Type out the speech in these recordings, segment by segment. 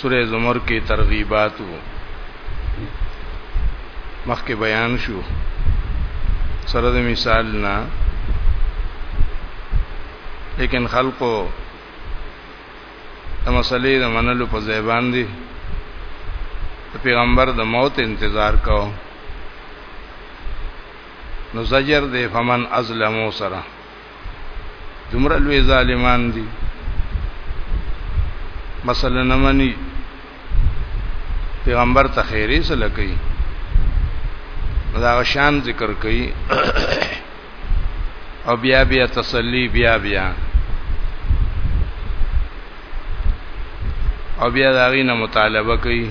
سوره زمر کې ترغیبات وو مخکې بیان شو سره د مثال نه لیکن خلقو د مسلې د منلو په ځای باندې د پیغمبر د موت انتظار کو نو زجر دی فمن ازلمو سره دومره لوی ظالمان دي مثلا نمنې پیغمبر ته خیری سره کوي دا شان ذکر کوي او بیا بیا تسلی بیا بیا او بیا دا غینه مطالبه کوي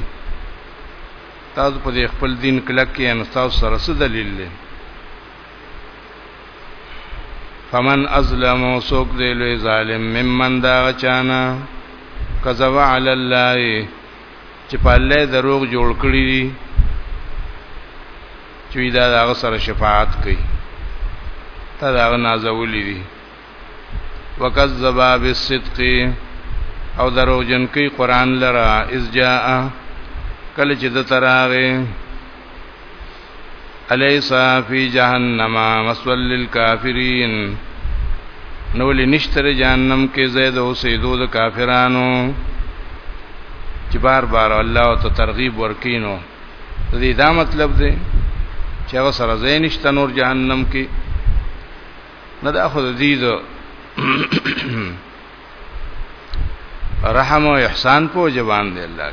تاسو په خپل دین کلک کې ان تاسو سره څه دلیل لري فمن ازلم سوک دی لوی ظالم ممن دا غچانا کذب علی الله چې په الله دروغ جوړ کړی دي چې دا هغه سره شفاعت کوي تا دا نازولې دي وکذب بالصدق او درو جن کی قران لرا اذ جاء کله چې د تراغه الیسا فی جهنم مسول للکافرین نو لنشتر جهنم کې زید او سیدو د کافرانو چې بار بار الله او ته ترغیب ورکینو د دې دا مطلب دی چې هغه سره زینشت نور جهنم کې نه دا خو د دې رحم او احسان په جوان دی الله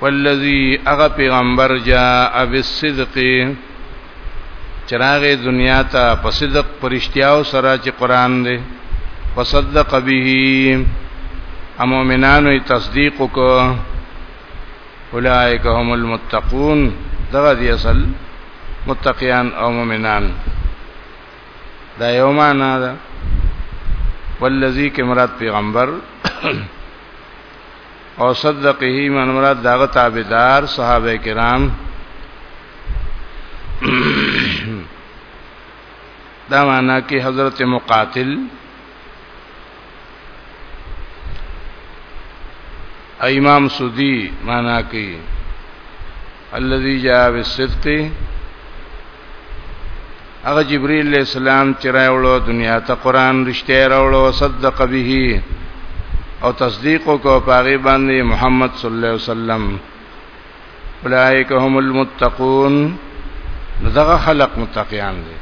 والذي اغه پیغمبر جاء بالصدق چراغ دنیا ته په صدق پرشتیاو سره چې قران دی وصدق به امومنانو تصدیق وکړه اولائک هم المتقون دغه دی اصل متقیان او مؤمنان دا یو معنا ده والذی کې مراد پیغمبر او صدقه من مراد داغه تابعدار صحابه کرام دا معنا کې حضرت مقاتل امام سودی معنا کوي الذي جاء بالصدق هغه جبريل عليه السلام چې راوړو دنیا ته قران رښتیا راوړو صدق به او تصدیق کو پاغي باندې محمد صلی الله علیه وسلم اولائک هم المتقون دغه خلق متقیان دي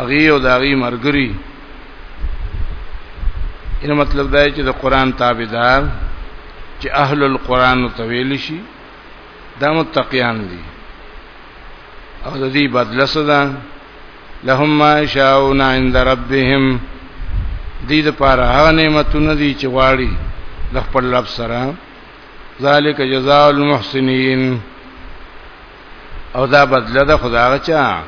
اغي او داغي مرګري ان مطلب دا چې د قران تابعدار چې اهل القران تویل شي دا متقیان دي او د دې بدله صدا لهم ما شاءون عند ربهم دې د پاره هغه نعمتونه دي چې غواړي د خپل رب سره ذالک جزاء المحسنین او دا بدله ده خدای چا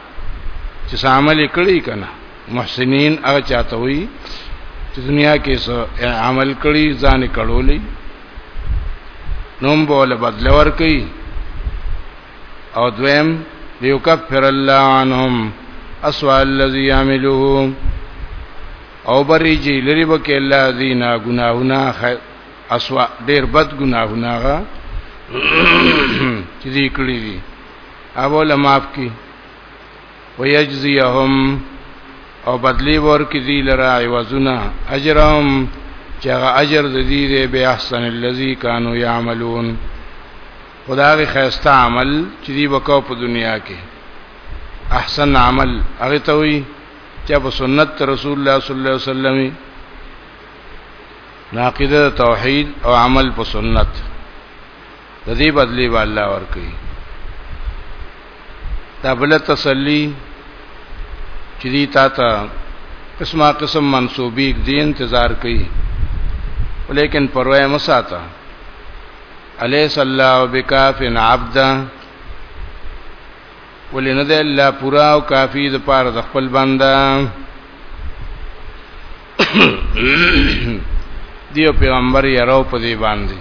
چې عمل کړی کنه محسنین هغه چاته وي چې دنیا کې سو عمل کړی ځان کړولې نوم بوله بدل ور کوي او دویم ليكفر الله عنهم اسوا الذي يعملوه او بریجی لری بک الله دینا گناهونه اسوا ډیر بد ګناهونه هغه چې دې کړی دي هغه له معاف کی ويجزيهم او بدلی ورکې دی لرا عوضنا اجرهم چې هغه اجر د دې دی به احسن الذي كانوا يعملون خدای خیسته عمل چې دی وکاو په دنیا کې احسن عمل هغه ته وي چې په سنت رسول الله صلی الله علیه وسلم ناقیده توحید او عمل په سنت د دې بدلی به الله ورکړي دا بل تسلی چې دې تا ته قسمه قسم منسوبی دی انتظار کوي ولیکن پروا یې مساته الیس الله بکافن عبدا ولنه دې الله پورا او کافی د پاره د خپل بنده دیو پیغمبر یې راو په دی باندې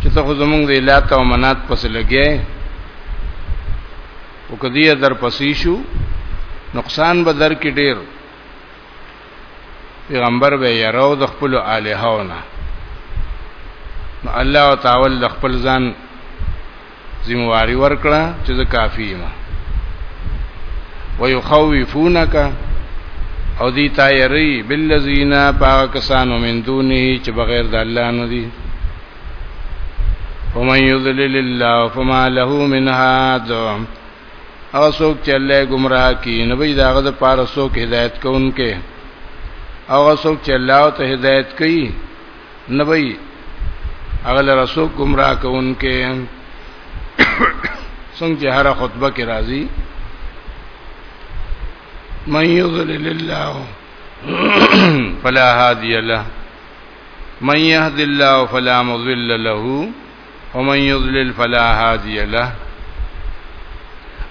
چې ته خو زمونږ د لات او منات پس لګې او کدی در پسې شو نقصان به در کې ډیر پیغمبر به یې راو د خپل الہونه نو الله تعالی د خپل ځان ذمہواری ورکړه چې زه کافی ما ويخوفونک او دی تایری بالذین پاکسانو من دونه چې بغیر د الله نه دي ومن یذلل الله فما له من هاد او څوک چې الله گمراه کی نه وي داغه د پاره څوک هدایت کوونکې او څوک چې الله ته هدایت کوي نبی اغل رسول گمراه کوونکې څنګه چې هر خطبه کې راځي من يضلل الله فلا هادي له من يهد الله فلا مضل له ومن يضلل فلا هادي له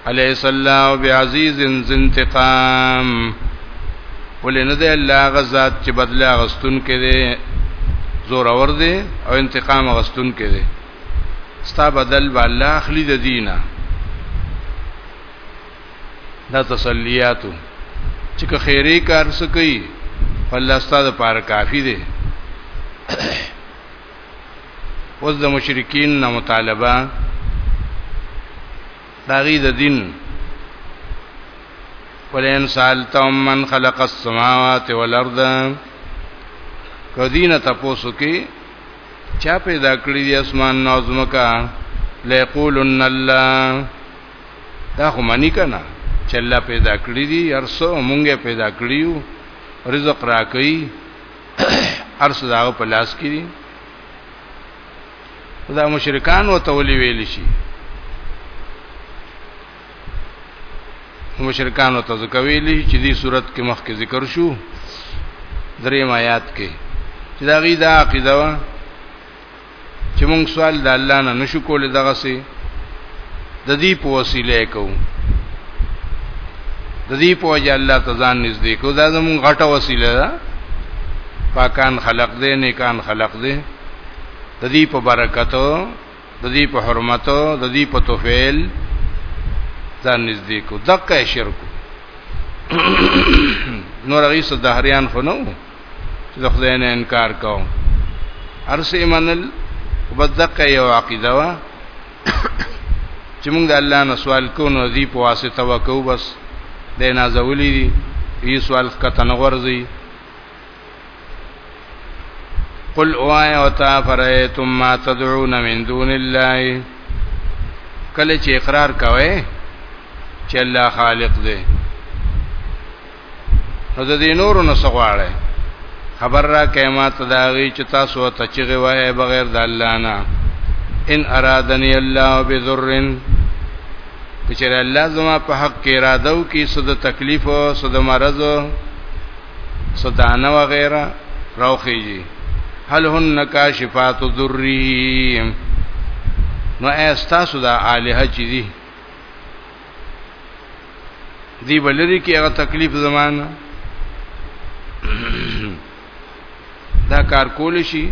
عليه الله بعزيز انتقام ولنه ده الله غزاد چې بدلا غستون کړي زور اور دي او انتقام غستون کړي ستا بدل با الله اخلي د دینه دا تسلیاتو چې که خیری کار سکی الله ستاسو لپاره کافی دی اوس د مشرکین نه مطالبه داغي د دین ولئن سالتم من خلق السماوات والارض کدینه تاسو کې چا پیدا کړی دی اسمان نو زمکا ليقولن الله دا خو مانی کنه چې الله پیدا کړی دی ارسو مونږه پیدا کړیو رزق راکړي ارس داغه په لاس کې دي دا مشرکان او تولی ویل شي مشرکان او تذکویلی چې دې صورت کې مخکې ذکر شو درې آیات کې چې دا غي دا عقیده چې موږ سوال د الله نه نشو کولای دغه سي د دې په وسیله کوو د دې په وجه الله تزان نږدې کو دا زموږ غټه وسیله ده پاکان خلق دې نیکان خلق دې د دې په برکتو د دې په حرمتو د دې په توفیل ځان نږدې کو دغه شرک نور غیصه دهریان خو نه چې د خدای نه انکار کوم ارسه ایمانل وبدقه یو عقیده وا چې موږ د الله نه سوال کوو نو دی په واسطه وکاو بس د نازولې دي یی سوال کته نه ورځي قل اوای او تا فرایتم ما تدعون من دون الله کله چې اقرار کوي چې الله خالق دی نو د دې نورو نه سغواړي خبر را کما تداوی چې تاسو ته چې غوايي بغیر د الله نه ان ارادنی الله بذرن کچره الله زما په حق کې اراده او کې صد تکلیف او صد مرض صدانه وغیرہ راوخیږي هل هن کاشفات ذری نو استاسو دا الہ چي دي دی بلری کې هغه تکلیف زمانہ دا کار کول شي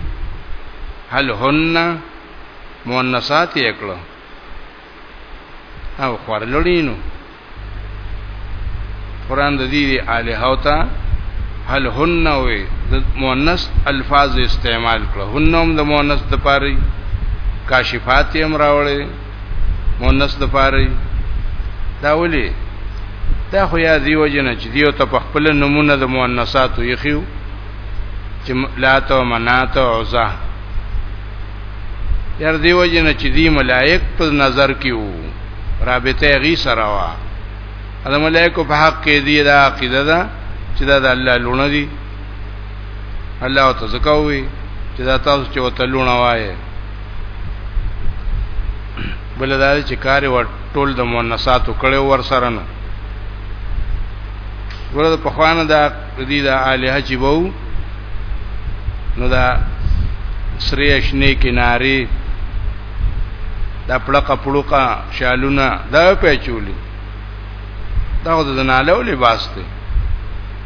هل هن مؤنثات یې کړو او خورلړینو قران د دې الہ او تا هل هن وي د مؤنث الفاظ استعمال کړو هن هم د مؤنث د پاره کاشفات یې امراوړي مونث د پاره دا ولي دا خو یا دیو جن چې دیو ته په خپل نمونه د مؤنثات یخیو چې لات او منات او عزا یار دیو جن چې دی ملائک په نظر کې وو رابطه غي سره وا د ملائکو په حق کې دی دا عقیده ده چې دا د الله لونه دي الله ته زکوي چې دا تاسو چې وته لونه وایې بل دا چې کار ور ټول د مؤنثاتو کړي ور سره نو ورته په خوانه دا دې دا الها چې وو نو دا سریش نه کناري دا پړقه پړقه شالونه دا پېچولي دا د زنالو لباس دی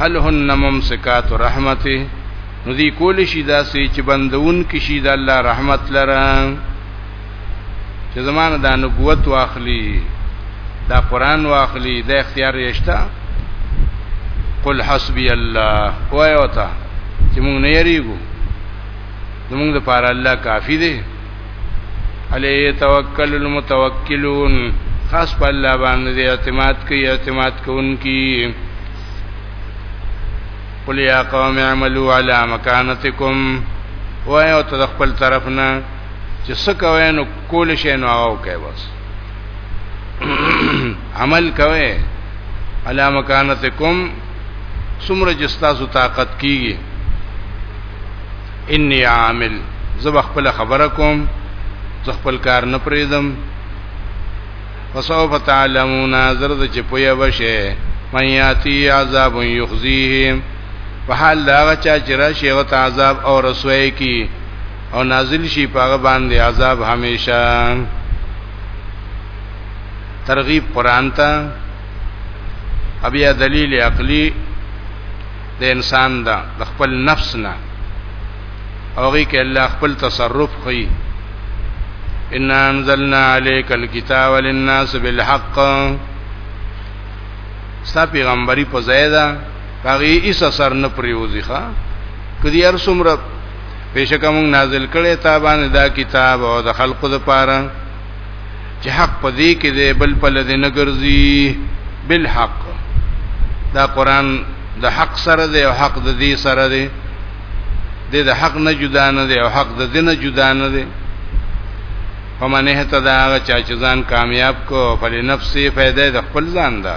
هل هن ممسکات رحمته نو دی کول شي دا سي چې بندون کې شي د الله رحمت لره چې زمانه د نبوت واخلي دا قران واخلي د اختیار یشتا قل حسبي الله وای وتا چې مونږ نه یریګو زمونږ لپاره الله کافی دی علی توکل المتوکلون خاص په الله باندې اعتماد کوي اعتماد کوونکی قل یا قوم اعملوا علی مکانتکم وایو ته خپل طرف نه چې څه کوي نو کول شي نو هغه کوي بس عمل کوي علی مکانتکم سمره جستا سو طاقت کیږي انی عامل زب خپل خبره کوم زه خپل کار نه پریدم وسوف تعلمون زرد چې پویا بشه من یاتی عذاب یخزیه په حال دا چا چې راشي او عذاب او رسوي کی او نازل شي پاغه باندې عذاب همیشه ترغیب قران ته ابیا دلیل عقلی د انسان دا د خپل نفس نه اوږي کې الله خپل تصرف کوي ان انزلنا عليك الكتاب للناس بالحق ستا پیغمبري په زیاده هغه ایس اثر نه پریوزي ښا کدی هر څومره پیشکه مونږ نازل کړي تا باندې دا کتاب او د خلقو لپاره چې حق په دې کې دی بل په لدې نه ګرځي بالحق دا قران د حق سره دی او حق د دې سره دی د د حق نه جدا نه دی او حق د دې نه جدا نه دی فمن اهتدى هغه چا چې ځان کامیاب کو فل نفسه فائدې د خپل ځان ده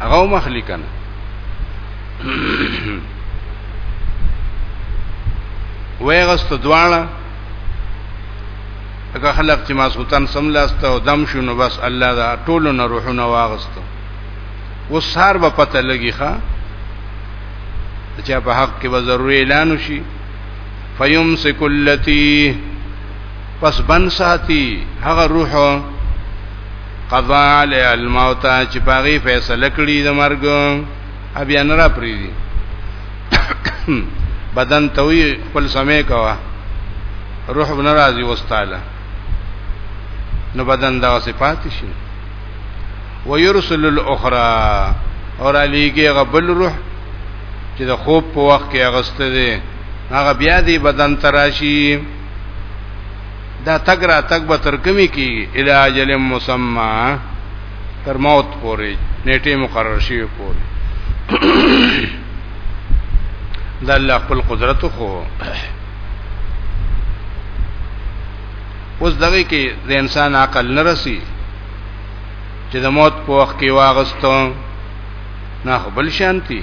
هغه مخلی کنه ویغست دواړه هغه خلک چې ماسوتن سملاسته او دم شونو بس الله دا ټولو نه روحونه واغستو وسار به پته لګی ښا چې په حق کې به ضروري اعلان وشي فیمسک اللتی پس بن ساتي هغه روح قضا علی الموت چې پاغي فیصله کړی د مرګ بیا نه را پریدي بدن توي خپل سمې کوا روح نه راځي وستاله نو بدن دا صفات شي ويرسل الاخرى اور علیږي غبل روح چې د خوب په وخت کې اغسته دي هغه بیا دی بدن تراشی دا تګ را تګ به تر کمی کیږي الی اجل مسمى تر موت پورې نیټه مقرر شي پورې د الله خپل قدرت خو اوس دغه کې د انسان عقل نه رسی چې د موت په وخت کې واغستو نه بل شانتي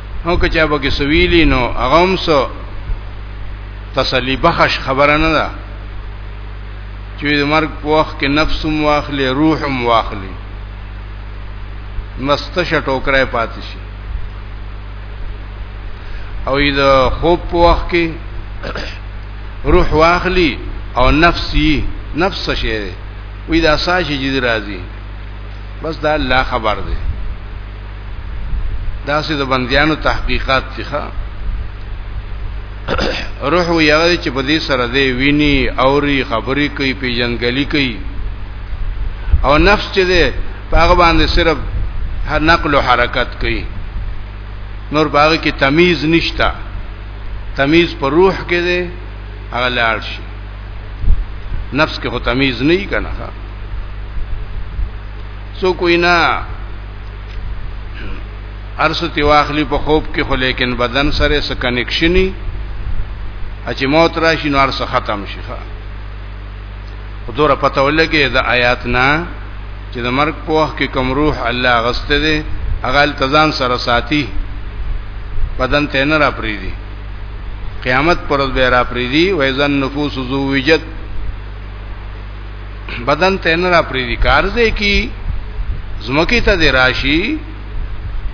نو که چا به سویلی نو هغه هم سو تسلی بخش خبره نه ده چې د مرګ په وخت کې نفس هم واخلي روح هم واخلي مستشه ټوکرای پاتې شي او د خوب په وخت کې روح واخلي او نفس یې نفس شي وي دا ساجي جدي راځي بس دا الله خبر دی دا سه د بندیانو تحقیقات دي ښا روح وی هغه چې په دې سره دی ویني اوري خبرې کوي پیژنګلي کوي او نفس چې دی هغه باندې صرف هر نقل او حرکت کوي نور باغ کې تمیز نشتا تمیز پر روح کې دی هغه لاړ شي نفس کې هو تمیز نه کنا سو کوئی نه ارستی واخلی په خوب کې خو لیکن بدن سره څه کنکشنی چې موت راشي نو ارسه ختم شي ښا دوره پته ولګي د آیات نه چې د مرګ په وخت کې کوم روح الله غسته دي هغه التزام سره ساتي بدن ته نه را پریدي قیامت پر ورځ به را پریدي وایزن نفوس زوجت بدن ته نه را پری دي کار دې کی زمکی ته دې راشي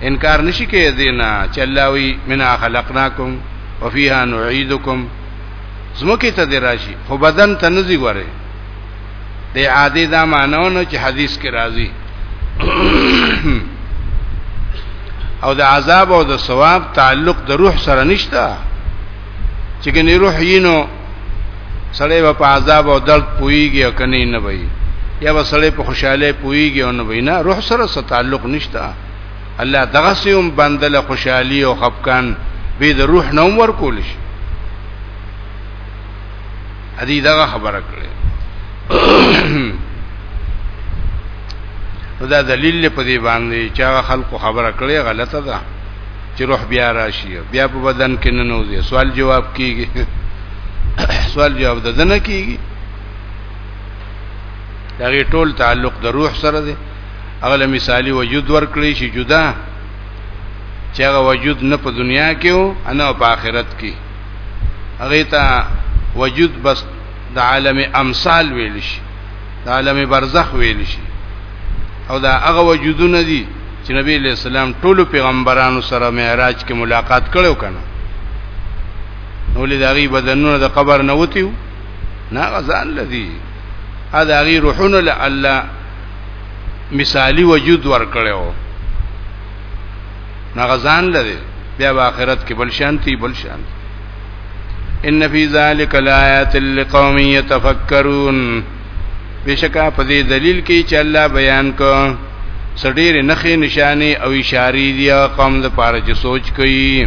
انکار نشي کې دینا چلاوي منا خلقناکم وفيها نعيدكم زمکی ته دې راشي خو بدن ته نه زی غره د عادی دا مانونه چې حدیث کې راځي او د عذاب او د ثواب تعلق د روح سره نشته چې ګنې روح یې نو سړی به په عذاب او درد پويږي او کني نه وي یا به سړی په خوشاله پويږي او نه وي نه روح سره څه تعلق نشته الله دغه سيوم بندله خوشحالي او خفقان به د روح نوم ورکول شي ادي دا خبره کړې دا دلیل په دې باندې چې هغه خلکو خبره کړې غلطه ده چې روح بیا راشي بیا په بدن کې نه نوځي سوال جواب کیږي سوال جواب د دنه کیږي دا غي ټول تعلق د روح سره دی اغله مثالی وجود ورکړي شي جدا چې هغه وجود نه په دنیا کې او نه په آخرت کې هغه ته وجود بس د عالم امثال ویل شي د عالم برزخ ویل شي او دا هغه وجودونه دي چې نبی له سلام ټولو پیغمبرانو سره معراج کې ملاقات کړو کنه نو لداغي بدنونه د قبر نه وتیو نه غزان لذي ادا غي روحونه له الله مثالی وجود ورکړو نغزان لري بیا په آخرت کې بل شانتي بل شان ان فی ذلک لآیات لقوم یتفکرون بشکا په دې دلیل کې چې الله بیان کو سړي نخې نشانه او اشاره دی قوم د پاره چې سوچ کوي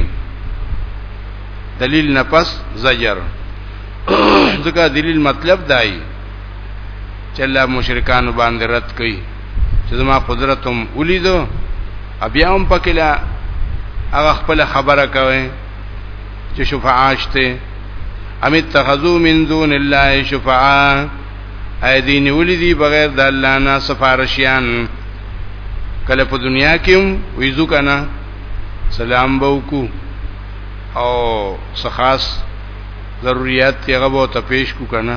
دلیل نه پس زجر ځکه دلیل مطلب دای چې الله مشرکان باندې رد کړي چې زما قدرت هم ولیدو بیا هم پکې لا هغه خپل خبره کوي چې شفاعاشته ام اتخذو من دون الله شفاعا اې دین ولیدي بغیر د الله نه سفارشیان کله په دنیا کې هم ویزو کنه سلام بوکو او سخاص ضرورت یې غو ته پیش کو کنه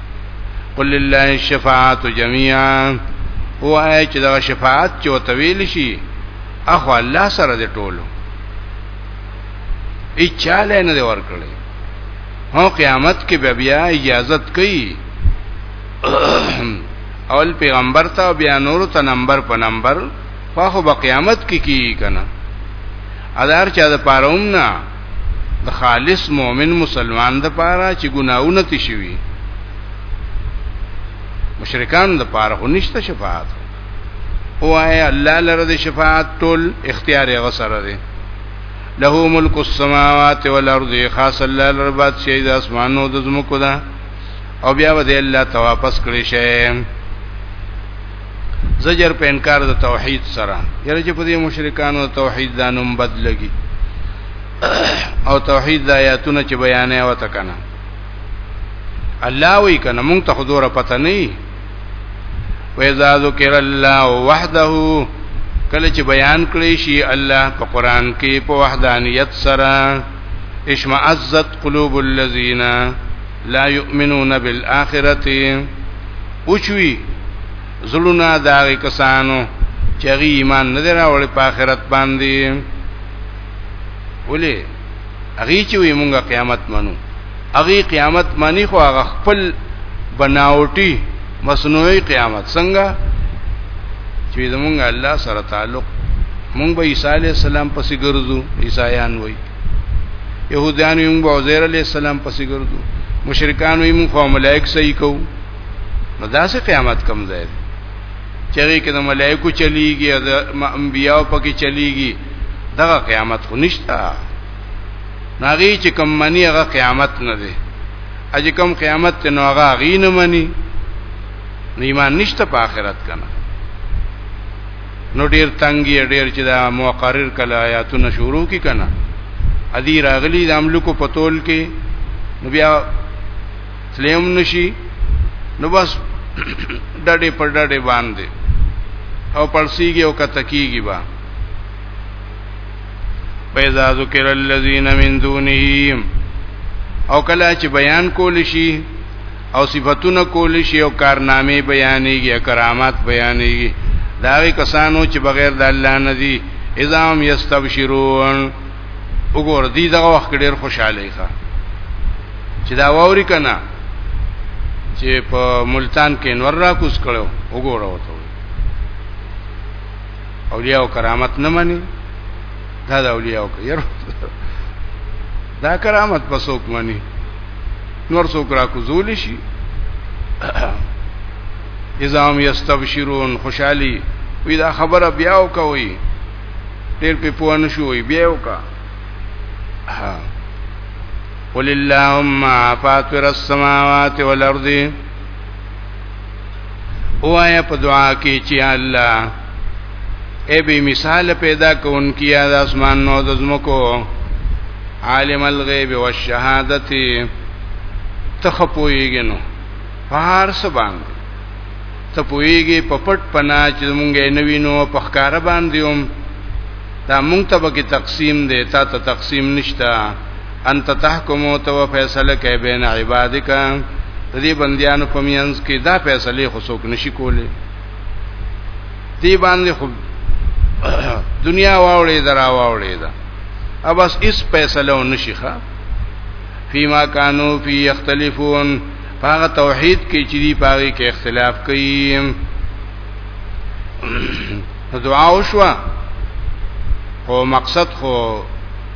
قل لله الشفاعت جميعا هو آی چې دا شفاعت چې وتویل شي اخو الله سره دې ټولو اچاله نه دی ورکړي هو قیامت کې بیا بیا اجازه کوي اول پیغمبر ته بیا نور ته نمبر په نمبر خو به قیامت کې کی کنه ادار چا د پاروم نه د خالص مؤمن مسلمان د پاره چې ګناونه تي شوي مشرکان د پاره خو نشته شفاعت او اي الله لره د شفاعت ټول اختیار یې غسره دي له ملک السماوات والارض خاص الله لره باد شي د اسمانو د زمکو ده او بیا به الله ته واپس کړی شي زجر په انکار د توحید سره یره چې په دې مشرکانو توحید دا نوم بدلږي او توحید د آیاتونه چې بیانې وته کنه الله وی کنه مونږ ته خدوره پته نه وإذا ذكر الله وحده کله چې بیان کړی شي الله په قران کې په وحدانیت سره اشمعزت قلوب الذين لا یؤمنون بالآخرت اوچوی زلونا داغی کسانو چغی ایمان ندر راولی پا آخرت باندی ولی اغی چوی مونگا قیامت منو اغی قیامت منی خو اغا خپل بناوټی مصنوعی قیامت څنګه چې زمونږ الله سره تعلق مونږ به عیسی علی السلام پسې ګرځو عیسایان وای يهوديان یې موږ عزير عليه السلام پسې ګرځو مشرکان یې موږ خو ملائک صحیح کو نو دا سه قیامت کم ځای دی چېرې کې د ملائکو چلیږي د انبیاو پکې چلیږي دغه قیامت خو نشته ناغي چې کم منی هغه قیامت نه دی اج کم قیامت ته نو هغه غي نه منی نو ایمان نشته په آخرت کنه نو ډیر تنګي ډیر چې دا مقرر کله آیاتونه شروع کی کنه ادي راغلی د املکو پتول کې نو بیا تلیم نشي نو بس ډډې پر ډډې باندې او پړسیږي او کتکیږي با پیدا ذکر الذین من دونه او کله چې بیان کول شي او صفاتونه کول شي او کارنامې بیانېږي کرامات بیانېږي دا غي کسانو چې بغیر د الله نه دي اذا هم یستبشرون وګور دې دغه وخت ډېر خوشاله ښه چې دا ووري کنه چې په ملتان کې نور را کوس کړو وګوره وته اولیاء او کرامت نه مني دا د اولیاء او کیر دا کرامت په څوک مني نور څوک را کوزول شي اذا هم یستبشرون خوشحالي وی دا خبره بیا وکوي ډیر په پوه نشوي بیا وکا قل اللهم فاطر السماوات والارض وایا په دعا کې چې الله اے به مثال پیدا کون کیا د اسمان نو د زمکو عالم الغیب والشهادت تخپویږي نو هر څه باندې ته پویږي په پټ پنا چې مونږه نه وینو په ښکار باندې هم دا مونږ ته به تقسیم دی تا ته تقسیم نشتا انت تحکمو تو فیصله کوي بین عبادک د دې بندیانو په مینس کې دا فیصله خو څوک نشي کولی دی باندې خو دنیا واولې درا واولې دا ابس اس فیصله و نشي ښا فيما كانوا في يختلفون هغه توحید کې چې دی پاره کې اختلاف کوي دعا وشو او مقصد خو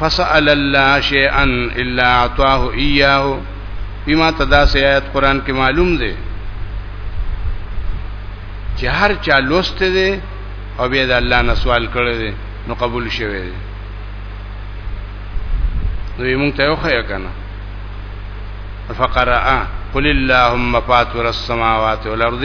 فسأل الله شيئا الا اعطاه اياه بما تدا سي آیت قران کې معلوم دی چې هر چا لوست دی او بیا د الله نه سوال کړی دی نو قبول شوی دی نو یې مونږ ته یو خیا کنه فقرأ قل اللهم فاطر السماوات والارض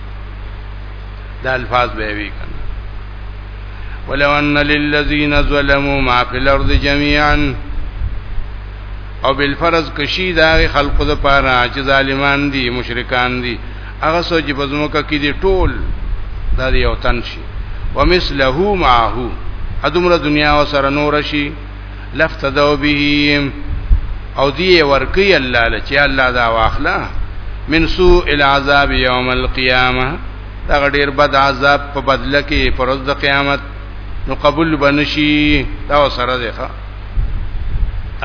دا الفاظ به وی کنه ولو ان للذین ظلموا ما فی الارض جميعا او بالفرض کشی دا خلق د پاره چې ظالمان دي مشرکان دي هغه سوچ په زموکه کې دي ټول دا یو تن شي ومثله معه ادمره دنیا وسره نور شي لفتدو به او دی ورکی الله لچ الله دا واخلا من سوء العذاب یوم القیامه دا ډیر بد عذاب په بدله کې پرز د قیامت نو قبول بنشي دا سره دی ښا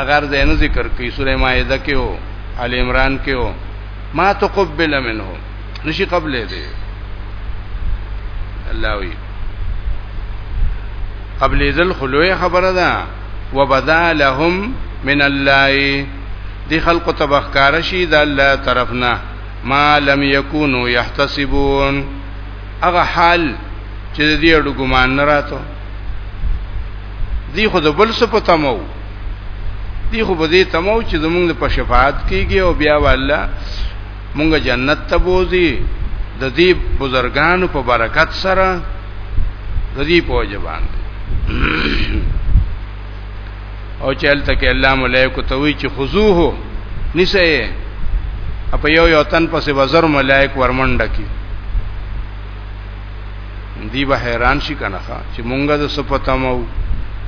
اگر زین ذکر کی سوره مائده کې او ال عمران کې او ما تقبل منه نشي قبلې دي الله وی قبلې ذل خلوه خبره ده وبدا لهم من الله دی خلق تبخکار شي د الله طرفنا ما لم يكونوا يحتسبون هغه حال چې دې اړو ګمان نه راتو دی خو د بل څه پته مو دی خو به دې تمو چې زمونږ په شفاعت کیږي او بیا والله مونږ جنت ته بوزي د دې بزرګانو په برکت سره د دې په وجبان او چې الته کې الله ملائکه ته وی چې خذوه نسه اپ یو یو تن پسې وزر ملائک ورمنډه کی دی به حیران شي کنه چې مونږه د صفته مو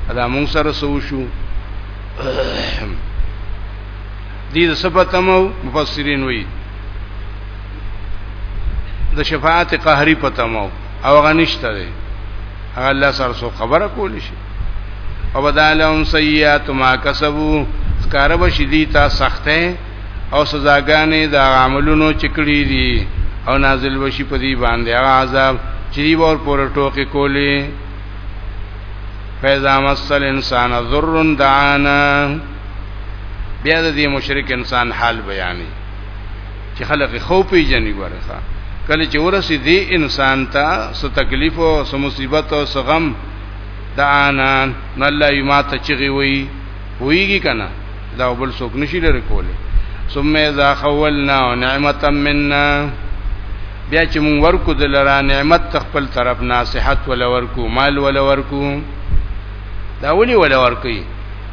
ادا مونږ سره سو شو دې د صفتمو مفسرین وی د شفاعت قهری پتمو او غنښته دی هغه الله سره سو خبره کول شي او بدالهم سیئات ما کسبو کار بشی دی تا سخته او سزاګانې د عملونو چکړې دي او نازل بشي په دې باندې هغه عذاب چې دی ور پور ټوکې کولې فیضا مسل انسان ذر دعانا بیا د دې مشرک انسان حال بیانې چې خلک خو پیژني ګوره کله چې ورسې دې انسان ته څه تکلیف او څه مصیبت او څه غم دا انا نه الله یما ته چغي وي ویږي کنه دا بل څوک نشي لري کوله ثم اذا خولنا نعمتا منا بیا چې مونږ ورکو د لرا نعمت تخپل طرف نه صحت ولا ورکو مال ولا ورکو دا ولي ولا ورکي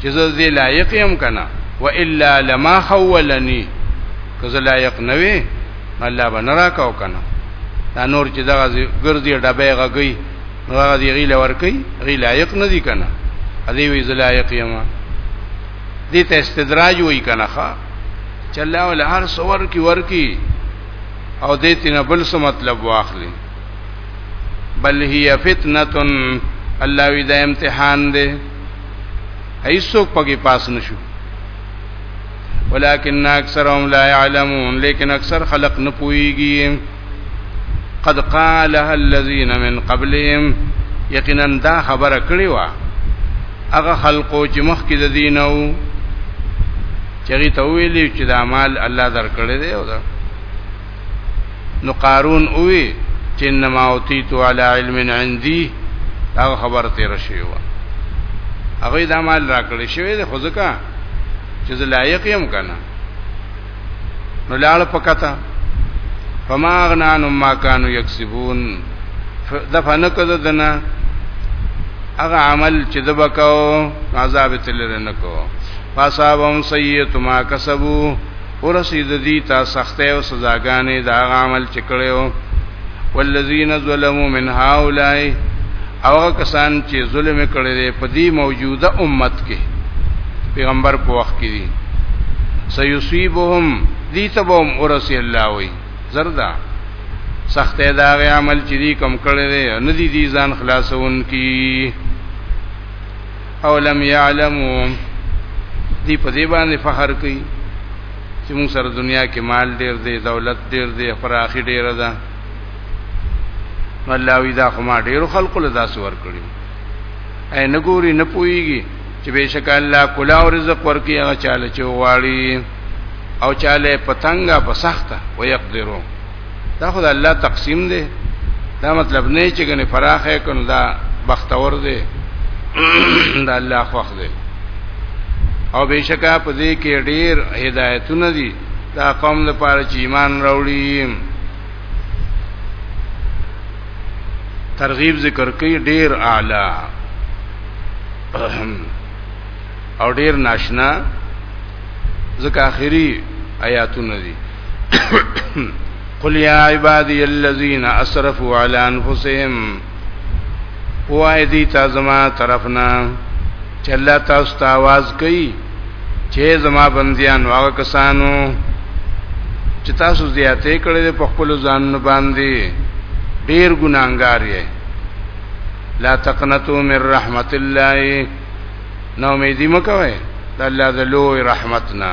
چې زه دې لایق یم کنه و الا لما خولنی که زه لایق نه وې الله به نه راکاو کنه دا نور چې دغه ګرځي ډبې غږی هغه دی غیله ور کوي غی لایق نه دی کنه ادي وی زه لایق یم دې ته استدراج وای کنه ښا چله ول هر څور کی ورکی او دې تنه بل څه مطلب واخلي بل هي فتنه الله وی دا امتحان دی هیڅوک پکې پاس نشو ولكن اکثرهم لا يعلمون لیکن اکثر خلق نه پويږي قد قالها الذين من قبلهم یقینا دا خبره کړی و هغه خلقو چې مخکې د دینو چری ته ویلی چې دا مال الله درکړی دی او دا نو قارون اوی چې انما اوتیتو علی علم عندي دا خبر تیر شوی و هغه دا مال راکړی شوی دی خو ځکه چې لایق یم کنه نو لاړ پکتا فما غنان ما كانوا يكسبون دفن کده دنا هغه عمل چې دبکاو عذاب تلره نکو فاصابهم سیئه ما کسبو ورسید دی تا سخته او سزاګانې دا عمل چې کړو والذین ظلموا من هؤلاء او کسان چې ظلم کړي دي په دې موجوده امت کې پیغمبر په وخت کې دي سيصيبهم دي تبهم ورسي الله وي زردا سخت دا غي عمل چې دي کم کړي دي ندي دي ځان خلاصون کی او لم يعلموا دی په دې باندې فخر کوي چې موږ سره دنیا کې مال ډیر دی دولت ډیر دی فراخي ډیر ده الله وی دا خو ما ډیر خلق له داس ور کړی اي نګوري نه پويږي چې بهشک الله کلا او رزق ورکی هغه چاله چې واړی او چاله پتنګا په سخته ويقدرو دا خدای الله تقسیم دی دا مطلب نه چې کنه فراخه کنه دا بختور دی دا الله خوخ دی او بشکا په دې کې ډېر هدایتونه دي دا قوم لپاره چې ایمان راوړي ترغیب ذکر کوي ډېر اعلی او ډېر ناشنا ځکه اخري آیاتونه دي قل یا عبادی الذین اسرفوا علی انفسهم وای دی تا زما طرفنا چې الله تاسو ته आवाज کوي چې زما بنديان واغه کسانو چې تاسو زیاتې کړې په خپل ځان باندې ډیر ګناګار یې لا تقنطوا من رحمت الله نو امیدی مکوئ د الله د لوی رحمتنا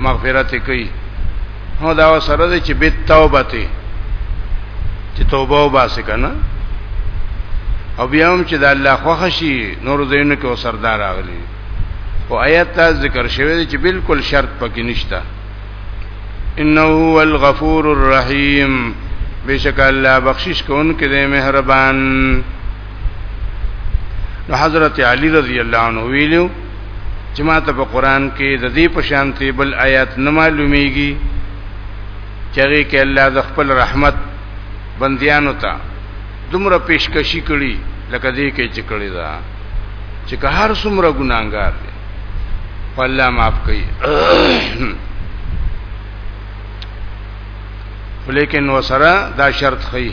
مغفرت کوي هو دا سره دې چې بیت توبه ته چې توبه وباسي کنه او بیا هم چې د الله خوښ شي نور زینو کې سردار اغلي او آیات تا ذکر شوی دی چې بالکل شرط پکې نشته انه هو الغفور الرحیم بشک الله بخشش کوونکی دی مهربان نو حضرت علی رضی الله عنه ویلو چې ما ته په قران کې د دې په شانتي بل آیات نه معلومیږي چې هغه کې الله د خپل رحمت بندیانو ته دومره پیشکشي کړي لکه دې کې چې کړي دا چې که هر څومره ګناګار دی الله معاف کوي ولیکن وسره دا شرط خي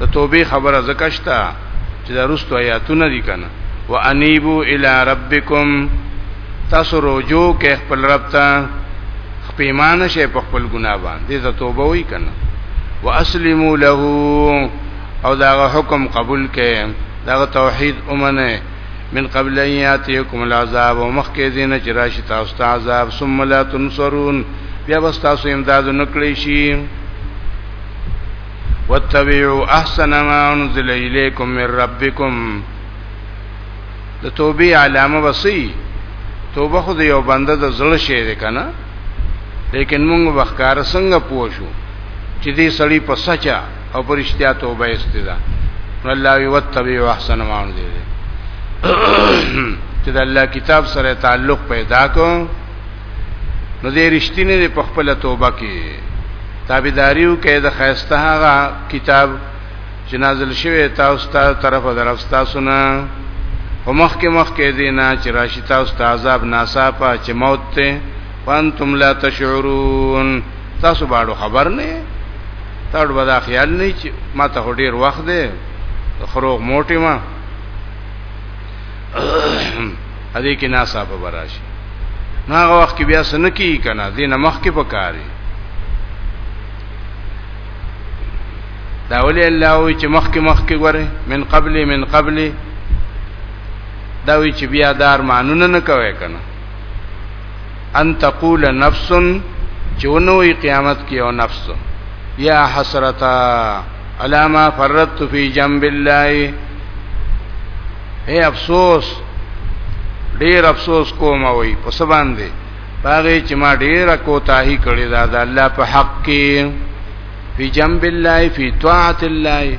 د توبې خبره زکشتا چې دا رستو آیاتونه دي کنه وانیبو الی ربکم تاسو رجوع کې خپل رب ته خپېمانه شي په خپل ګناه باندې د توبه وی کنه واسلموا له او دا حکم قبول کې دا توحید اومنه من قبل ان یاتیکم العذاب ومخکې دینه چې راشي تاسو ته عذاب ثم لا تنصرون بیا بس تاسو امداد نکړی شي واتبعوا احسن ما انزل الیکم من ربکم د توبې علامه وسی توبه خو یو بنده د زړه شی دی کنه لیکن موږ وخکار څنګه پوښو چې دې سړی په سچا او پر اشتیا توبه استدا نو الله وی وتبع احسن ما انزل چې د الله کتاب سره تعلق پیدا کو نو دې رښتینه په خپل توبه کې تابعداریو کې د خیسته هغه کتاب چې نازل شوی تاسو ته طرف درف تاسو نه ومخ کې مخ کې دینا چې راشي تاسو ته عذاب ناصافه چې موت ته وانتم لا تشعرون تاسو باندې خبر نه تاړو بدا خیال نه چې ما ته ډیر وخت دی خروغ موټی ما هدي کې ناسا په براشي ناغه وخت کې بیا سن کی کنه دین مخ کې پکاري دا ولی الله وی چې مخ کې مخ کې غره من قبل من قبل دا وی چې بیا دار مانونه نه کوي کنه ان تقول نفس چونوي قیامت کې او نفس یا حسرتا علاما فرت فی جنب الله اے افسوس ډیر افسوس کوم وای په سبان دی باغې چې ما ډیر کوتاهی کړی دا د الله په حق کې فی جنب الله فی طاعت الله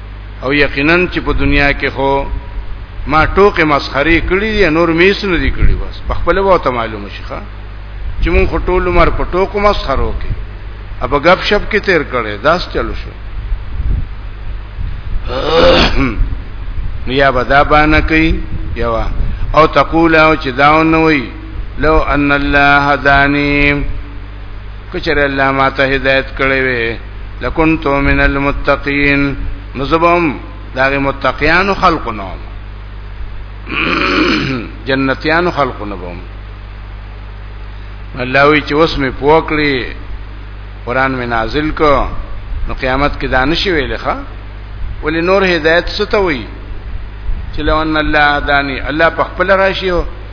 او یقینا چې په دنیا کې خو ما ټوکې مسخري کړې دي نور میس نه دي کړې بس په خپل وخت معلومه شي ښا چې مونږ خو ټول عمر په ټوکو مسخرو کې اب غب شپ کې تیر کړي داس چلو شو نو یا بدا باندې کوي یوا او تقول او چې داو نه وي لو ان الله هداني کچر الله ما ته هدایت کړې وې لکنتو من المتقین نزبم داغه متقیان خلق نو جنتیان خلق نو بم الله وی چې اوس می پوکړي قران می نازل کو نو قیامت کې دانش ویلې ښا ولې نور هدایت ستوي چې لو ان الله دانی الله په خپل راشي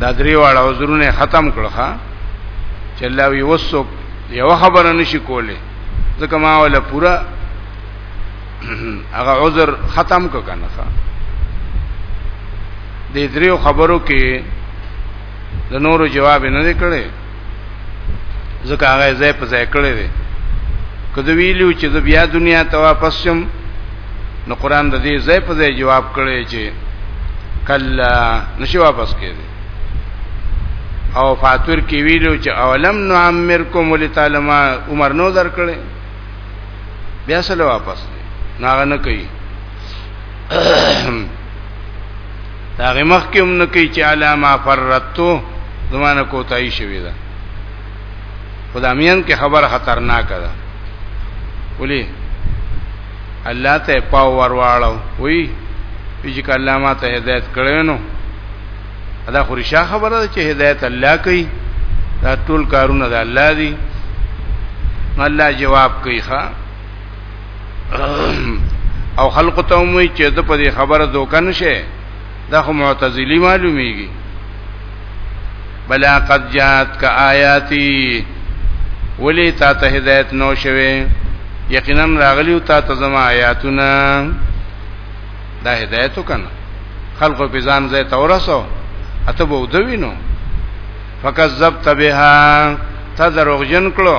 دا درې واړه عذرونه ختم کړل ها چې الله وی وسوک یو خبره نشي کوله ځکه ما ولا پورا هغه عذر ختم کو کنه دې دریو خبرو کې د نورو جواب نه کړي ځکه هغه ځای په ځای کړی دی کله ویلو چې د بیا دنیا ته واپس شم نو قران د دې ځای په ځای جواب کړی چې کلا نشي واپس کېږي او فاتور کې ویلو چې اولم نعمرکم ولتعلما عمر نو درکړي بیا سره واپس ناغه نه کوي دا غي مخ کې هم نه کوي چې علامه فرتو زمانه کوتای شوی دا خدامین کې خبره خطرناک ده ولي الله ته پاو ورواړو وی چې کله ما ته هدایت کړو نو دا خو رښه خبره ده چې هدایت الله کوي دا ټول کارونه د الله دي الله جواب کوي ښا او خلق ته وی چې د په دې خبره دوکه نشه دا خو معتزلی معلومیږي بلا قد جات کا آیاتی ولی تا ته هدایت نو شوه یقینا راغلی او تا ته زما آیاتونه دا هدایت وکنه خلق په ځان زې تورسو اته به ودوی نو فکذبت بها تا دروغجن کړو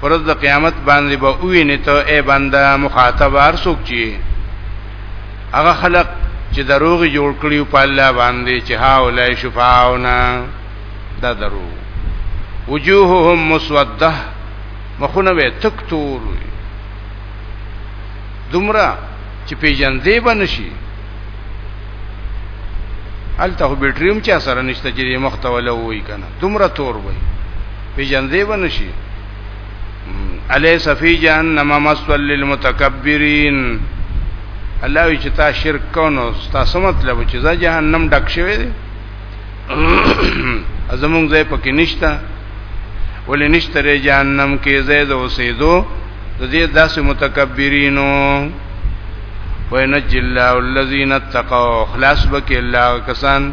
پرز د قیامت باندې به با ویني ته اے بنده مخاطب ارسوک چی هغه خلق چې دروغ جوړ کړیو په الله باندې چې ها اولای شفاعونا دا درو وجوههم مسوده مخونه به تک تور وي دومره چې پیجن دی بنشي الته بیټریوم چا سره نشته چې مخته ولا وای کنه دومره تور وای پیجندې ونشي الیس فی جهنم مسول للمتکبرین الله وی چې تا شرک کونو تاسو مطلب چې ځا جهنم ډک شوی دی ازمون ځای پکې نشتا ولې نشته ری جهنم کې ځای د اوسېدو د دې داسې متکبرینو وینجل الله الذین اتقوا خلاص بک الله کسان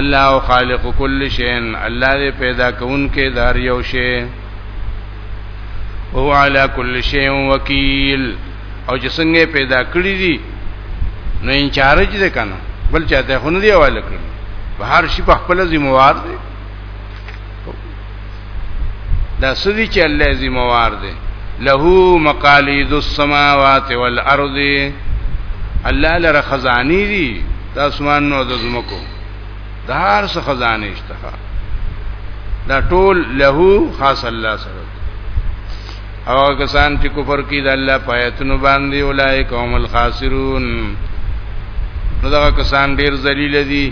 الله خالق کل شی الله دې پیدا کون کې دار یو شی هو علی کل شی وکیل او چې څنګه پیدا کړی دي نو ان چارج دې کنه بل چاته خون دی حواله کړی بهر شي په خپل ذمہوار دی دا سدي چې الله ذمہوار دی له مقاليد السماوات والارض الله لره خزاني دي د اسمان نو د زمکو د هر څه خزانه شته دا ټول له خاص الله سره او کسان چې کفر کوي د الله پایتونو باندې اولایک هم الخاسرون نو دا کسان ډیر ذلیل دي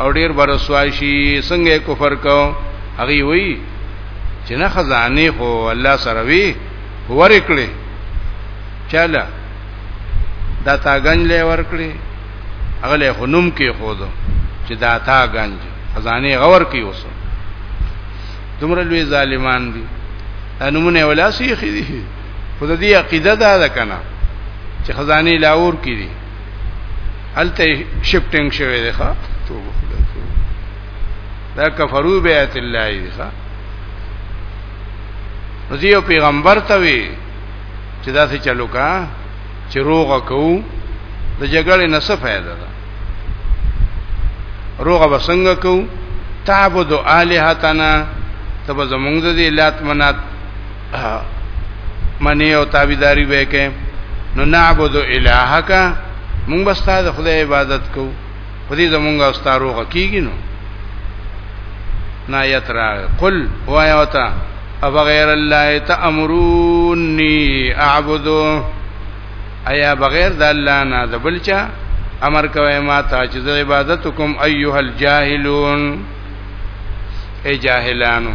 او ډیر برسوا شي څنګه کفر کو هغه وی چې نه خزانه خو الله سره وی ورکړي چاله دا تا گنج له ورکړي هغه له خنوم کې خود چې دا تا گنج خزانه غور کې اوس دومره لوی ظالمان دي انمونه ولا سیخ دي خود دې عقیده دا ده کنه چې خزانه لاور کې دي الته شفټینګ شوی دی ښا توبه خدای توبه دا کفرو بیات الله دی ښا نو پیغمبر ته وی چې دا څه چلو کا چې روغه کو د جګړې نه څه فائدہ ده روغه بسنګ کو تعبد الہتنا تب زمونږ د لات منات منی او تابعداري به کې نو نعبد الہک مونږ بس ستاسو خدای عبادت کو په دې زمونږ استارو غکیږي نو نایت را قل وایا وتا اف غیر الله تامرونی اعبد ایا بغیر د الله نه د بلچا امر کوي ما ته چې د عبادت کوم ایها الجاهلون ای جاهلانو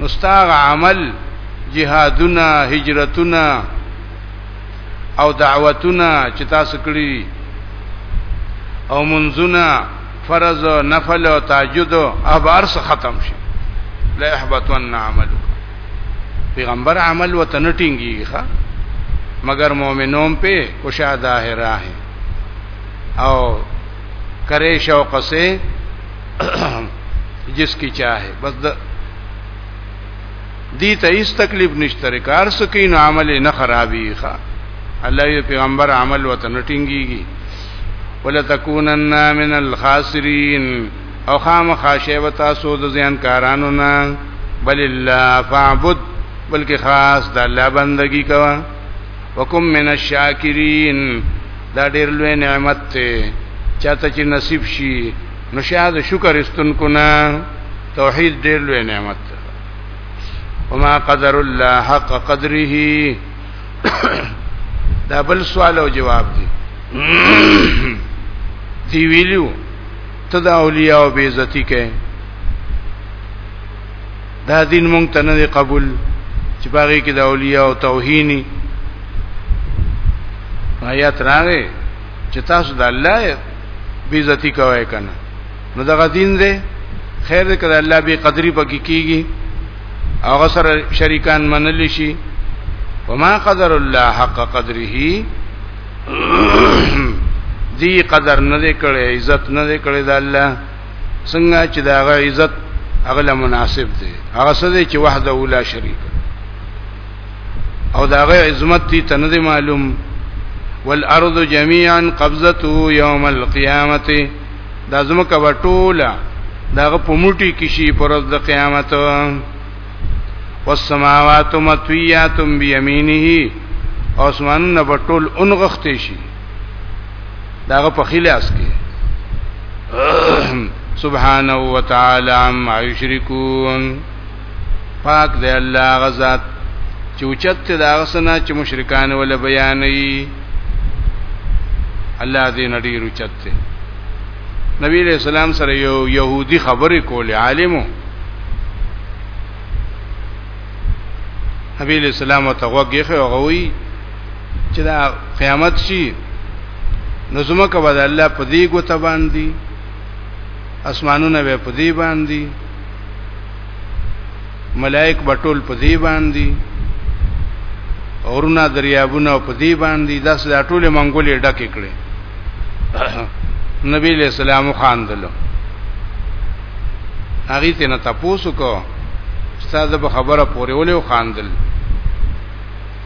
نو ستاغ عمل جهادونه هجرتونه او دعوتونه چې تاسو کړی او منځونه فرض او نفل او تهجد او احبار سره ختم شي لا احبطن عملک پیغمبر عمل وتن ټینګي ښا مگر مؤمنون په کوشا ظاهره او کرے شوق سے جس کی چاہے بس د دی ته هیڅ تکلیف نشته کار سکین عمل نه خرابي ښا الله یې پیغمبر عمل وته نټینګيږي ولا تکونن من الخاسرین او خام خاشه وتا سو د زیان کارانو نه بل الله فعبد بلکې خاص د الله بندگی کوا وکم من الشاکرین دا ډیر لوی نعمت ته چاته چې نصیب شي نو شاید شکر استونکو نه توحید ډیر لوی نعمت ده وما قدر الله حق قدره دا بل سوال او جواب دی دی ویلو ته دا اولیاء او بیزتی کې دا دین مونږ ته نه قبول چې باغې کې د اولیاء او توهینی آیات راغې چې تاسو د الله بیزتی کوي کنه نو دغه دین دی خیر دې کړه الله به قدرې پکې کیږي هغه سره شریکان منل شي وما قدر الله حق قدره دی قدر نه کړي عزت نه کړي د الله څنګه چې دا غ عزت هغه له مناسب دی هغه څه دی چې وحده ولا شریک او دا غ عظمت تی تنه معلوم والارض جميعا قبضته يوم القيامه دا زمکه وټوله داغه په موټي کې شي پر ورځ د قیامت والسماوات مطويات بيمينه اسمان نه وټول انغختې شي داغه په خلاص کې سبحانه و تعالی عما یشرکون پاک دی الله غزاد چې اوچت دا غسنا چې مشرکان ول بیانې الله دې نډیر اوچت دی نبی علیہ السلام سره یو يهودي خبرې کولې عالمو نبی علیہ السلام ته وګیخه غوي چې دا قیامت شي نو زمکه به الله په دې ګوته باندې اسمانونه به په دې باندې ملائک بټول په دې باندې اورونه دریابونه په دې باندې داس دا ټوله منګولې ډکې کړې نبی له سلام خواندلو هغه ته نه تاسو کو استاد به خبره پورې ولې خواندل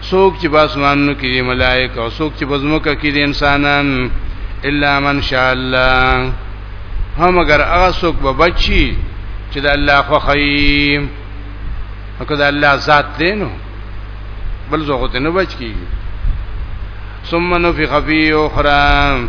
څوک چې باسمانونو کې دي ملائکه او څوک چې بزمکه کې دي انسانان الا من شاء الله هم اگر هغه څوک به بچي چې د الله خو خیم او که د الله ذات دی نو بل زغه ته نه بچ کیږي ثم نفخ فی اخرى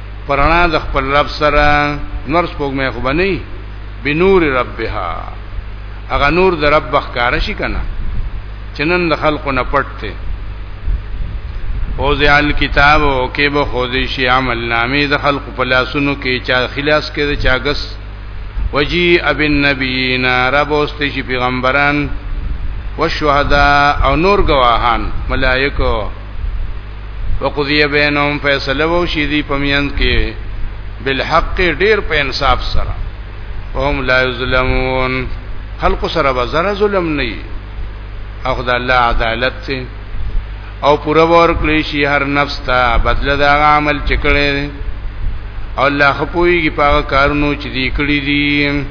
پرانا د خپل رب سره نور سپوږمې خو بنئ بنور ربها هغه نور د رب بخکار شي کنه چنن د خلقو نه پټته او ځال کتاب او کې به خو دې شي عمل نامې د خلقو په لاسونو کې چا خلاص کې چا غس وجی اب النبیین رب اوست شي پیغمبران والشهداء او نور گواهان ملائکه وقضی بینهم فیصله وشي دی پمیند کې بالحق ډیر په انصاف سره وهم لا یظلمون خلق سره به زره ظلم نه وي او خدای الله عدالت ته او پوره ور کړی شي هر نفس ته بدله دا عمل چکړي او الله خپويږي په کارونو چې دی کړی دي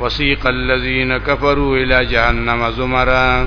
وسیق الذین کفروا الی جهنم زمرا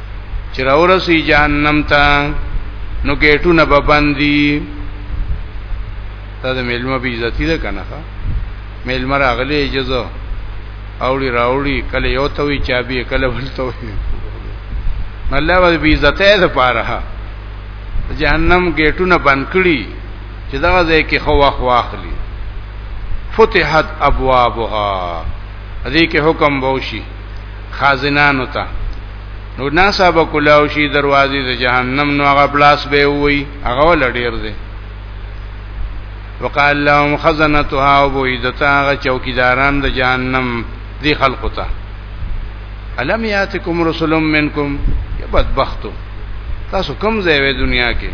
چې راورسي جهنم ته نو گیټونه به بندي دا د ملما بي عزتي ده کنه ښا ملما راغلي اجازه اوړي راوړي کله یو ته وی چابي کله ولته وی الله به بي عزته ده پاره جهنم گیټونه بند کړي چې دا ځای کې خو واخ واخلي فتحت ابوابها دې کې حکم بوشي خازنانو ته نو ناسب کلاو شي دروازې د جهنم نو هغه بلاس به وي هغه ول ډیر دی وقال لهم خزنتها وبيدتا هغه چوکیداران د جهنم دی خلقو ته الم یاتکم رسول منکم یا بدبختو تاسو کوم ځای وې دنیا کې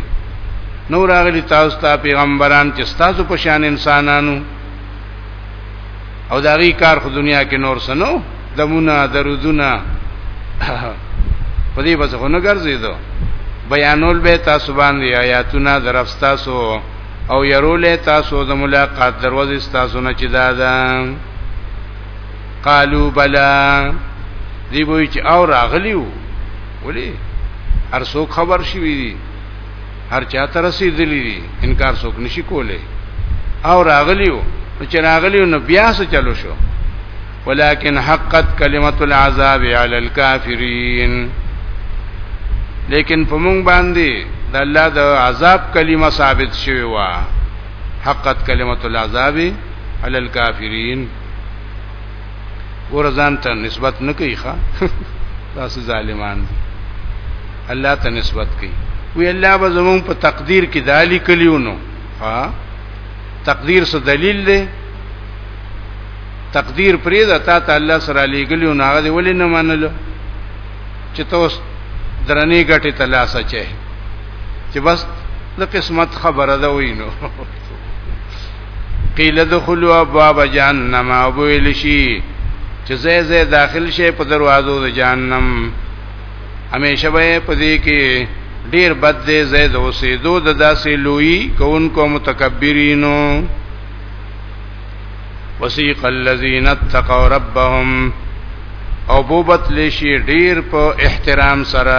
نور هغه تاسو ته پیغمبران چې تاسو په شان انسانانو او دا غي کار خو دنیا کې نور سنو دمونه درودونه په دې بس غونو ګرځیدو بیانول به تاسو باندې آیاتونه درفستاسو او يرول تاسو د ملاقات دروازه تاسو نه چې دادا قالو بلا دی وای چې او راغلیو ولی ارسو خبر شي وی هر چا ته رسیدلی دي انکار څوک نشي کوله او راغلیو چې راغلیو نو بیا څه چلو شو ولكن حقت کلمت العذاب على الكافرين لیکن په مونږ باندې د الله د عذاب کلمه ثابت شوی و حقت کلمت العذاب على الكافرين ګور ځان ته نسبت نه کوي ښا تاسو ظالمان دي الله ته نسبت کوي وی الله به زمون په تقدیر کې دالی کلیونو ها تقدیر څه دلیل دی تقدیر پرې ده تا ته الله سره لګلیو نه هغه ولې نه منلو چې تاسو درنې غټې تلاسه چي چې بس د قسمت خبره ده وینو قیل دخلوا ابواب جهنم او ویل شي چې زه زه داخل شي په دروازو د جهنم همیشه به پدې کې ډیر بد دی زید اوسېدو د داسې لوی کوونکو متکبرینو وسیق الذین اتقوا ربهم او بوبت لشي ډیر په احترام سره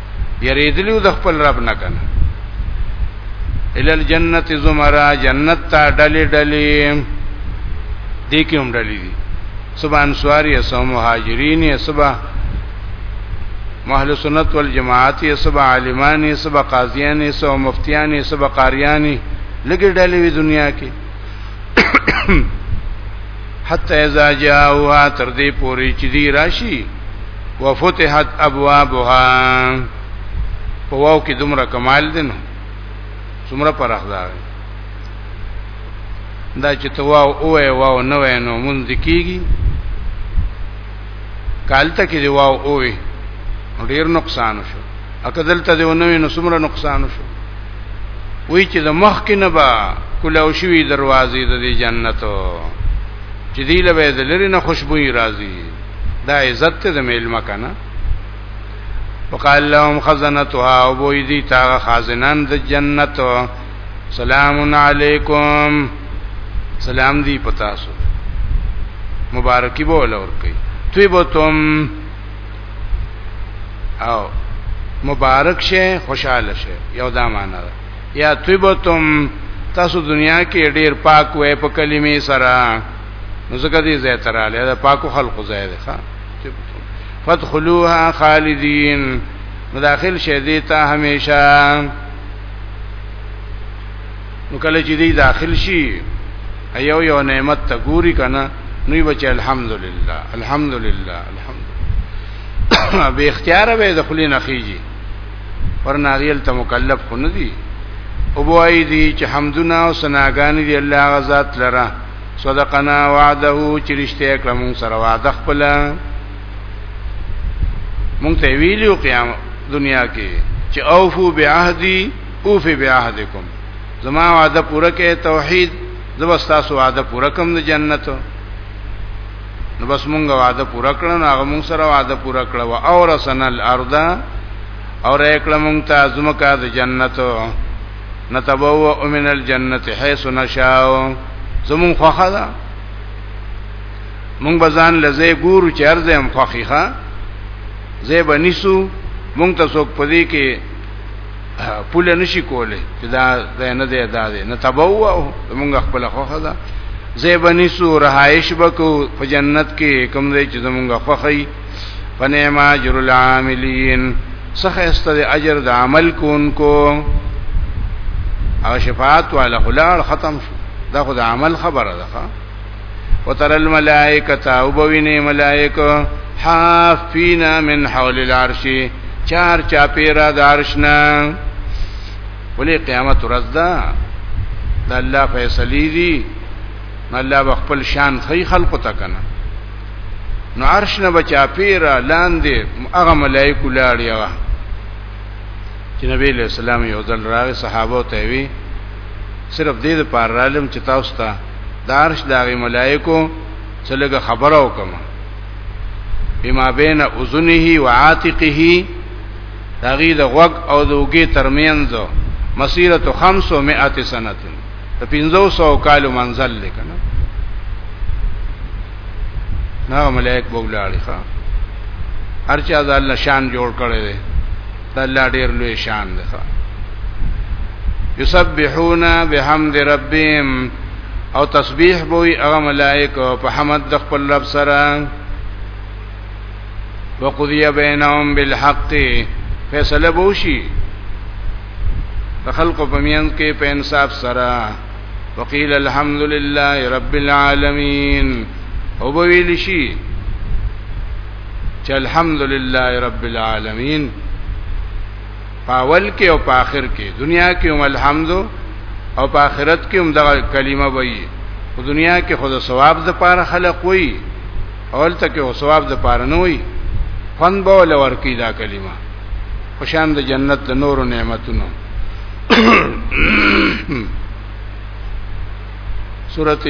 یریدلیو د خپل رب نه کنه ال الجنت زمرا جنت تا ډلې ډلې دې کې هم ډلې دي صبح انصار یا سو مهاجرین یا صبح محل سنت والجماعت یا صبح عالمان یا صبح قاضیان یا صبح مفتیان یا صبح قاریان لګې ډلې وی دنیا کې حتی اذا جاءوا تر دې پوري چې دی راشي وفتحت ابوابها په واو کې دومره کمال دي نو څومره پرخدار دا چې تو واو او واو نو نو مونږ کیږي کالته کې دی واو او ډیر نقصان شو اکدل ته دی نو نو څومره نقصان شو وی چې د مخ کې نه با کلاو شوی دروازې د دې جنتو چې دی له به لري نه خوشبوئی راځي دا عزت ته د میلمه کنه وقال لهم خزنتها وبوی دی تا خازنان د جنت سلام علیکم سلام دی پتا سو مبارکی بوله ور کوي طيبتم او مبارک شه خوشاله شه یو دا معنا ده یا طیبتم تاسو دنیا کې ډیر پاک وې په کلمې سره نو زکه دې زه تراله دا پاکو خلقو زه ده ښا فدخلوها خالدین مداخل شه دې ته همیشه نو کله چې دی داخل شي ایو یو نعمت ته ګوري کنه نو بچ الحمدلله الحمدلله الحمد به اختیار به د خلی نخیږي ورناغیل ته مکلف خو نه دی او بوای دی چې حمدنا او ثناګان دی الله غزاد لره صدقنا وعده چې رښتیا کړم سره وعده خپل مونږ ته ویلو قیام دنیا کې چې اوفو بعهدی اوفی بعهدکم زما وعده پوره کې توحید زبستا سو وعده پوره کوم د جنت نو بس مونږه وعده پوره کړو نو هغه مونږ سره وعده پوره کړو او اورسنا الارض اور اکړه مونږ ته زمکه د جنت نتبوء من الجنت حيث نشاء زمون خوخه ده مونږ بزان لزه ګورو چې ارزه هم خوخيخه زه بنسو مونږ ته څوک پدې کې پوله نشي کوله چې دا زینه دی دا دی نه تبوه موږ خپل خوخه ده زیبنی سو رهایش بکو په جنت کې کوم دی چې موږ خوخی فنعم اجر العاملین څخه استد اجر د عمل کوونکو او شفاعت والا خلال ختم شو دا خو د عمل خبره ده وتر الملائکه او بوینه ملائکه حافینا من حول العرش چار چا پیرا دارشنا ولې قیامت ورځ ده د الله فیصله دي الله بخپل شان خی خلق تکنه نو عرش نه بچا پیرا لاندې هغه ملائکه لاړی هغه چې نبی له سلام یو ځل راغی صحابه ته وی صرف دې لپاره رالم چې تاسو ته دارش داغي ملائکو څلګه خبر او کما بما بین اذنه و عاتقه داغي د غوګ او د وګي ترمنځ مسیره 500 سنه ته 500 کال منزل لیکنه نه ملائک بولاړي ښا هر چا ځان نشان جوړ کړي دا الله ډیر لوی شان دی یسبحون بحمد ربهم او تسبیح بوي هغه ملائکه په حمد د خپل رب سره وقضی بینهم بالحق فیصله بوشي د خلکو په میانس کې په انصاف سره وقیل الحمد لله رب العالمین او بویل شي چې الحمدلله رب العالمین پاول کې او په آخر کې دنیا کې هم الحمد او په آخرت کې هم دغه کلمه وایي په دنیا کې خود ثواب د پاره خلق وایي اول ته کې ثواب د پاره نه وایي فن بول ورکی دا کلمه خوشان د جنت د نور نعمتونو سورته